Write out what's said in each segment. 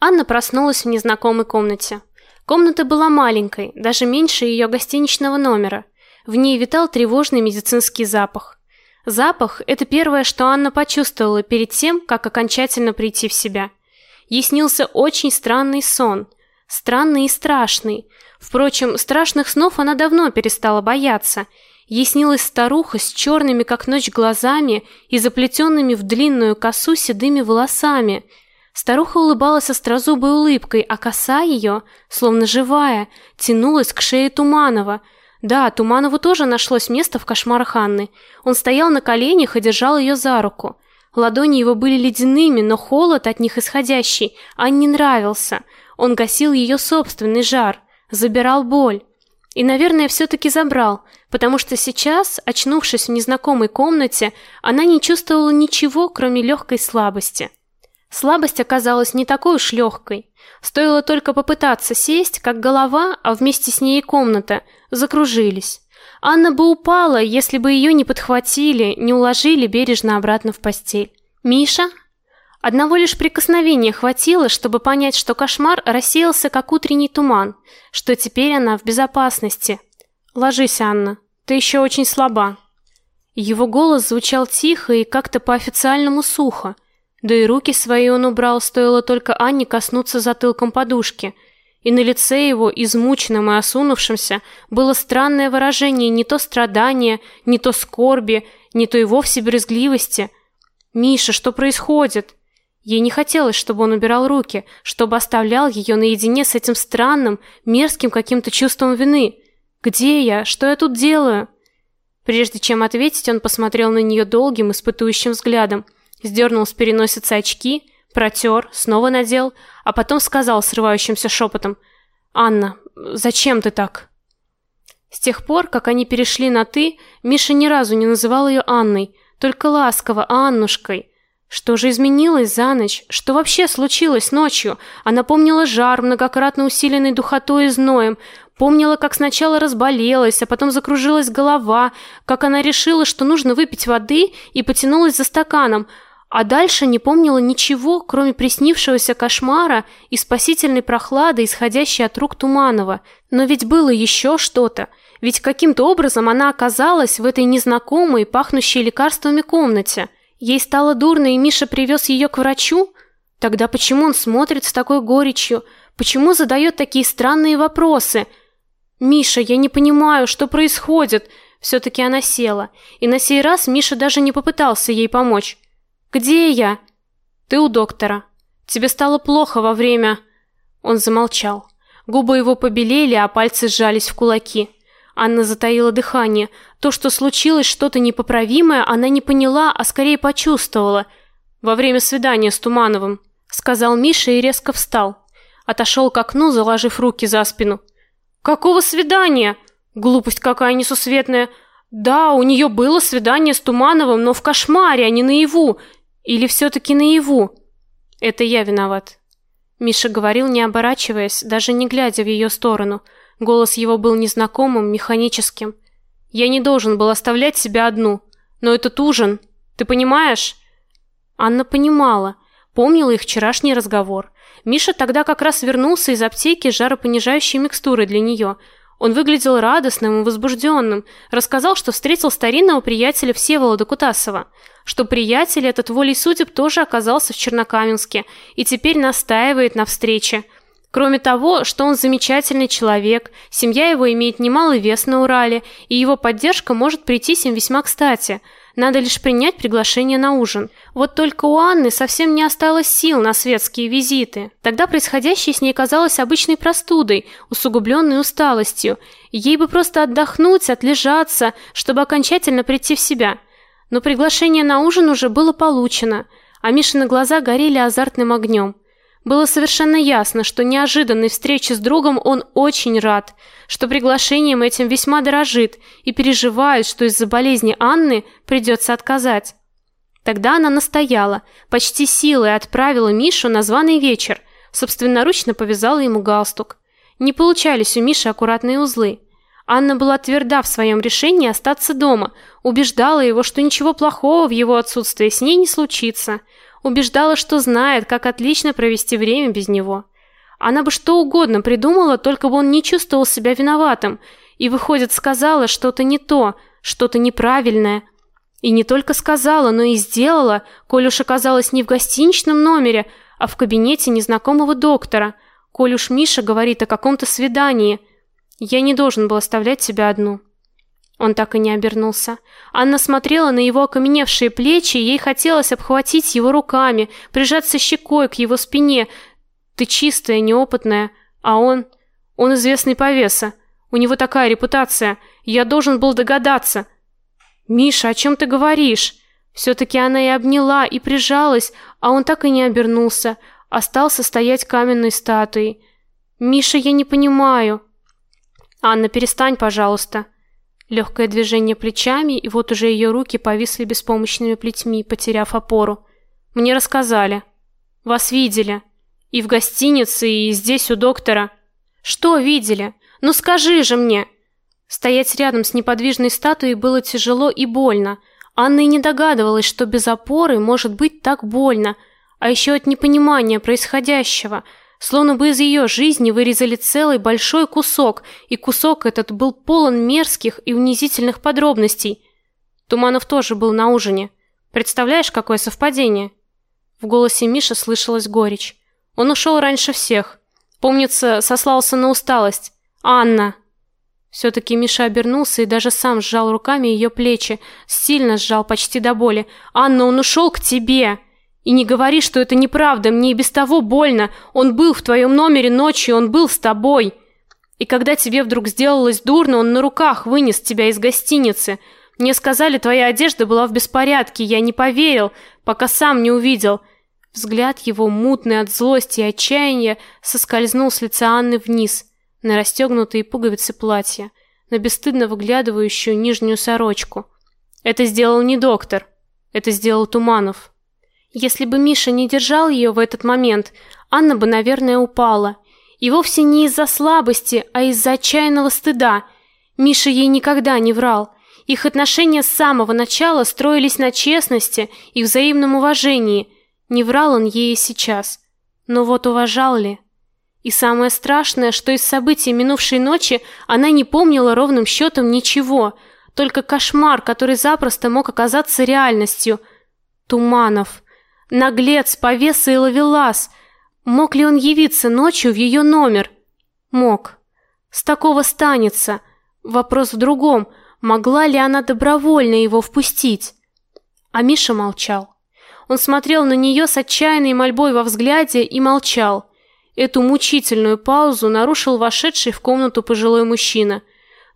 Анна проснулась в незнакомой комнате. Комната была маленькой, даже меньше ее гостиничного номера. В ней витал тревожный медицинский запах. Запах это первое, что Анна почувствовала перед тем, как окончательно прийти в себя. Ей снился очень странный сон, странный и страшный. Впрочем, страшных снов она давно перестала бояться. Ей снилась старуха с черными как ночь глазами и заплетенными в длинную косу седыми волосами. Старуха улыбалась острозубой улыбкой, а коса ее, словно живая, тянулась к шее Туманова. Да, Туманову тоже нашлось место в кошмарах Анны. Он стоял на коленях и держал ее за руку. Ладони его были ледяными, но холод от них исходящий Анне нравился. Он гасил ее собственный жар, забирал боль. И, наверное, все таки забрал, потому что сейчас, очнувшись в незнакомой комнате, она не чувствовала ничего, кроме легкой слабости. Слабость оказалась не такой уж легкой. Стоило только попытаться сесть, как голова, а вместе с ней и комната, закружились. Анна бы упала, если бы ее не подхватили, не уложили бережно обратно в постель. Миша? Одного лишь прикосновения хватило, чтобы понять, что кошмар рассеялся как утренний туман, что теперь она в безопасности. Ложись, Анна. Ты еще очень слаба. Его голос звучал тихо и как-то по-официальному сухо. Да и руки свои он убрал, стоило только Анне коснуться затылком подушки. И на лице его, измученном и осунувшемся, было странное выражение не то страдания, не то скорби, не то и вовсе брезгливости. Миша, что происходит? Ей не хотелось, чтобы он убирал руки, чтобы оставлял ее наедине с этим странным, мерзким каким-то чувством вины. Где я? Что я тут делаю? Прежде чем ответить, он посмотрел на нее долгим, испытующим взглядом сдернул с переносицы очки, протер, снова надел, а потом сказал срывающимся шепотом: "Анна, зачем ты так?" С тех пор, как они перешли на ты, Миша ни разу не называл ее Анной, только ласково Аннушкой. Что же изменилось за ночь? Что вообще случилось ночью? Она помнила жар, многократно усиленный духотой и зноем, помнила, как сначала разболелась, а потом закружилась голова, как она решила, что нужно выпить воды и потянулась за стаканом, а дальше не помнила ничего, кроме приснившегося кошмара и спасительной прохлады, исходящей от рук Туманова. Но ведь было еще что-то. Ведь каким-то образом она оказалась в этой незнакомой, пахнущей лекарствами комнате. Ей стало дурно, и Миша привез ее к врачу? Тогда почему он смотрит с такой горечью? Почему задает такие странные вопросы? Миша, я не понимаю, что происходит. все таки она села, и на сей раз Миша даже не попытался ей помочь. Где я? Ты у доктора. Тебе стало плохо во время Он замолчал. Губы его побелели, а пальцы сжались в кулаки. Анна затаила дыхание. То, что случилось что-то непоправимое, она не поняла, а скорее почувствовала. Во время свидания с Тумановым, сказал Миша и резко встал. Отошел к окну, заложив руки за спину. Какого свидания? Глупость какая несусветная. Да, у нее было свидание с Тумановым, но в кошмаре, а не наяву. Или все таки наяву? Это я виноват. Миша говорил, не оборачиваясь, даже не глядя в ее сторону. Голос его был незнакомым, механическим. Я не должен был оставлять себя одну. Но этот ужин, ты понимаешь? Анна понимала, помнила их вчерашний разговор. Миша тогда как раз вернулся из аптеки с жаропонижающей микстурой для нее. Он выглядел радостным и возбужденным, рассказал, что встретил старинного приятеля Всеволода Кутасова, что приятель этот волей судеб тоже оказался в Чернокаменске и теперь настаивает на встрече. Кроме того, что он замечательный человек, семья его имеет немалый вес на Урале, и его поддержка может прийти им весьма кстати – надо лишь принять приглашение на ужин. Вот только у Анны совсем не осталось сил на светские визиты. Тогда происходящее с ней казалось обычной простудой, усугубленной усталостью. Ей бы просто отдохнуть, отлежаться, чтобы окончательно прийти в себя. Но приглашение на ужин уже было получено, а Мишины глаза горели азартным огнем. Было совершенно ясно, что неожиданной встрече с другом он очень рад, что приглашением этим весьма дорожит и переживает, что из-за болезни Анны придется отказать. Тогда она настояла, почти силой отправила Мишу на званый вечер, собственноручно повязала ему галстук. Не получались у Миши аккуратные узлы. Анна была тверда в своем решении остаться дома, убеждала его, что ничего плохого в его отсутствии с ней не случится. Убеждала, что знает, как отлично провести время без него. Она бы что угодно придумала, только бы он не чувствовал себя виноватым, и выходит, сказала что-то не то, что-то неправильное. И не только сказала, но и сделала, коль уж оказалась не в гостиничном номере, а в кабинете незнакомого доктора. Коль уж Миша говорит о каком-то свидании, я не должен был оставлять тебя одну. Он так и не обернулся. Анна смотрела на его окаменевшие плечи, и ей хотелось обхватить его руками, прижаться щекой к его спине. Ты чистая, неопытная, а он, он известный повеса. У него такая репутация. Я должен был догадаться. Миша, о чем ты говоришь? все таки она и обняла, и прижалась, а он так и не обернулся, остался стоять каменной статуей. Миша, я не понимаю. Анна, перестань, пожалуйста. Легкое движение плечами, и вот уже ее руки повисли беспомощными плетьми, потеряв опору. Мне рассказали. Вас видели. И в гостинице, и здесь у доктора. Что видели? Ну скажи же мне. Стоять рядом с неподвижной статуей было тяжело и больно. Анна и не догадывалась, что без опоры может быть так больно, а еще от непонимания происходящего, словно бы из ее жизни вырезали целый большой кусок, и кусок этот был полон мерзких и унизительных подробностей. Туманов тоже был на ужине. Представляешь, какое совпадение? В голосе Миши слышалась горечь. Он ушел раньше всех. Помнится, сослался на усталость. Анна. все таки Миша обернулся и даже сам сжал руками ее плечи, сильно сжал почти до боли. Анна, он ушел к тебе. И не говори, что это неправда, мне и без того больно. Он был в твоем номере ночью, он был с тобой. И когда тебе вдруг сделалось дурно, он на руках вынес тебя из гостиницы. Мне сказали, твоя одежда была в беспорядке. Я не поверил, пока сам не увидел. Взгляд его, мутный от злости и отчаяния, соскользнул с лица Анны вниз на расстегнутые пуговицы платья, на бесстыдно выглядывающую нижнюю сорочку. Это сделал не доктор, это сделал Туманов. Если бы Миша не держал ее в этот момент, Анна бы, наверное, упала. И вовсе не из-за слабости, а из-за отчаянного стыда. Миша ей никогда не врал. Их отношения с самого начала строились на честности и взаимном уважении. Не врал он ей и сейчас. Но вот уважал ли? И самое страшное, что из событий минувшей ночи она не помнила ровным счетом ничего, только кошмар, который запросто мог оказаться реальностью. Туманов, наглец, повеса и ловелас. Мог ли он явиться ночью в ее номер? Мог. С такого станется. Вопрос в другом: могла ли она добровольно его впустить? А Миша молчал. Он смотрел на нее с отчаянной мольбой во взгляде и молчал. Эту мучительную паузу нарушил вошедший в комнату пожилой мужчина.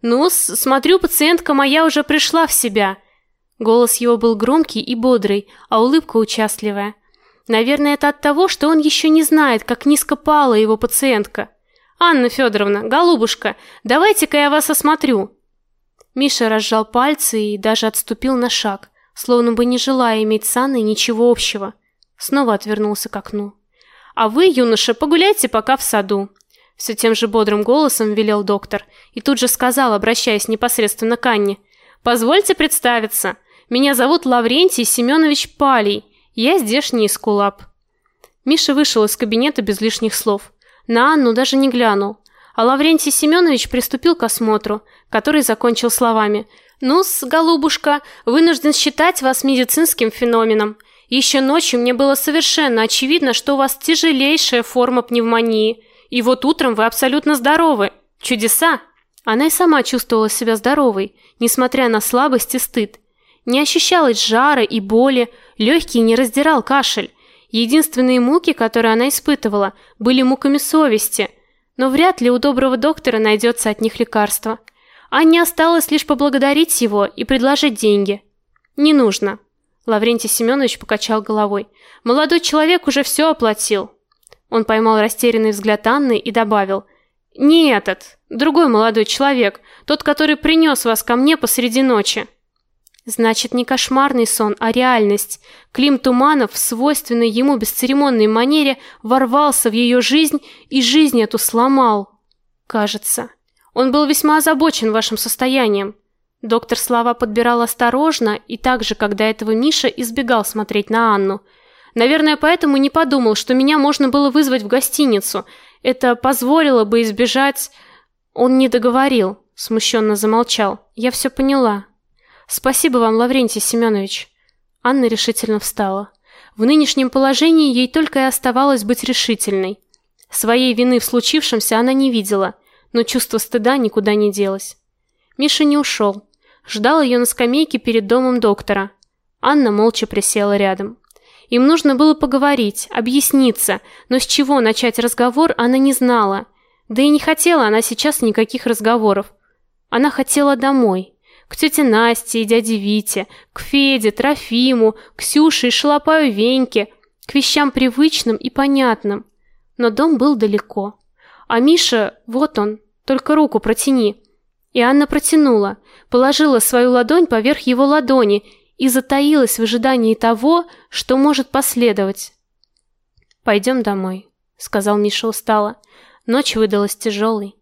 Ну, смотрю, пациентка моя уже пришла в себя. Голос его был громкий и бодрый, а улыбка участливая. Наверное, это от того, что он еще не знает, как низко пала его пациентка. Анна Федоровна, голубушка, давайте-ка я вас осмотрю. Миша разжал пальцы и даже отступил на шаг, словно бы не желая иметь с Анной ничего общего. Снова отвернулся к окну. А вы, юноша, погуляйте пока в саду. Все тем же бодрым голосом велел доктор и тут же сказал, обращаясь непосредственно к Анне: "Позвольте представиться. Меня зовут Лаврентий Семенович Палий. Я здешний эскулап". Миша вышел из кабинета без лишних слов. На Анну даже не глянул. А Лаврентий Семенович приступил к осмотру, который закончил словами: "Ну-с, голубушка, вынужден считать вас медицинским феноменом. Еще ночью мне было совершенно очевидно, что у вас тяжелейшая форма пневмонии, и вот утром вы абсолютно здоровы. Чудеса. Она и сама чувствовала себя здоровой, несмотря на слабость и стыд. Не ощущалось жара и боли, легкий не раздирал кашель. Единственные муки, которые она испытывала, были муками совести, но вряд ли у доброго доктора найдется от них лекарство. Анне осталось лишь поблагодарить его и предложить деньги. Не нужно. Лаврентий Семенович покачал головой. Молодой человек уже все оплатил. Он поймал растерянный взгляд Анны и добавил: "Не этот, другой молодой человек, тот, который принес вас ко мне посреди ночи". Значит, не кошмарный сон, а реальность. Клим Туманов в свойственной ему бесцеремонной манере ворвался в ее жизнь и жизнь эту сломал. Кажется, он был весьма озабочен вашим состоянием. Доктор Слава подбирал осторожно и так же, как до этого Миша избегал смотреть на Анну. Наверное, поэтому не подумал, что меня можно было вызвать в гостиницу. Это позволило бы избежать Он не договорил, смущенно замолчал. Я все поняла. Спасибо вам, Лаврентий Семенович. Анна решительно встала. В нынешнем положении ей только и оставалось быть решительной. Своей вины в случившемся она не видела, но чувство стыда никуда не делось. Миша не ушел. Ждал ее на скамейке перед домом доктора. Анна молча присела рядом. Им нужно было поговорить, объясниться, но с чего начать разговор она не знала. Да и не хотела она сейчас никаких разговоров. Она хотела домой к тете Насте и дяде Вите, к Феде, Трофиму, Ксюше и Шалопаю Веньке, к вещам привычным и понятным. Но дом был далеко. А Миша, вот он, только руку протяни. И Анна протянула, положила свою ладонь поверх его ладони и затаилась в ожидании того, что может последовать. «Пойдем домой», — сказал Миша устало. Ночь выдалась тяжелой.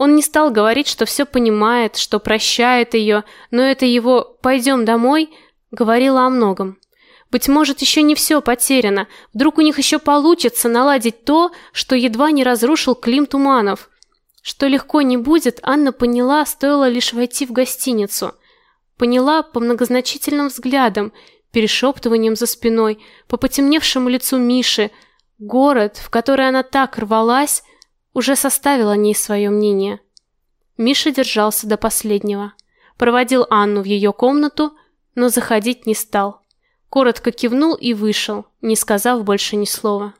Он не стал говорить, что все понимает, что прощает ее, но это его «пойдем домой» говорило о многом. Быть может, еще не все потеряно. Вдруг у них еще получится наладить то, что едва не разрушил Клим Туманов. Что легко не будет, Анна поняла, стоило лишь войти в гостиницу. Поняла по многозначительным взглядам, перешептываниям за спиной, по потемневшему лицу Миши. Город, в который она так рвалась, уже составил о ней свое мнение. Миша держался до последнего. Проводил Анну в ее комнату, но заходить не стал. Коротко кивнул и вышел, не сказав больше ни слова.